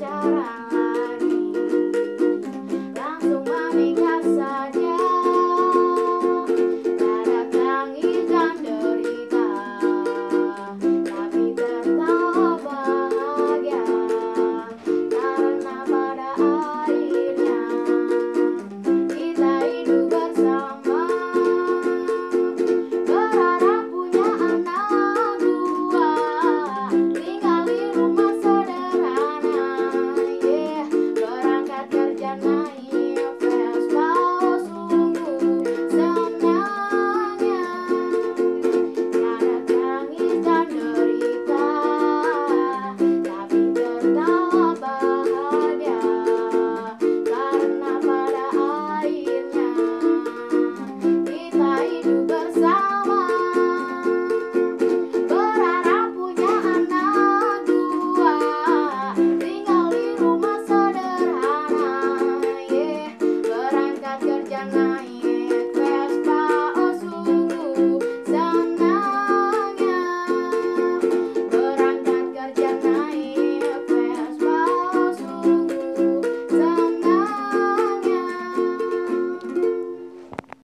家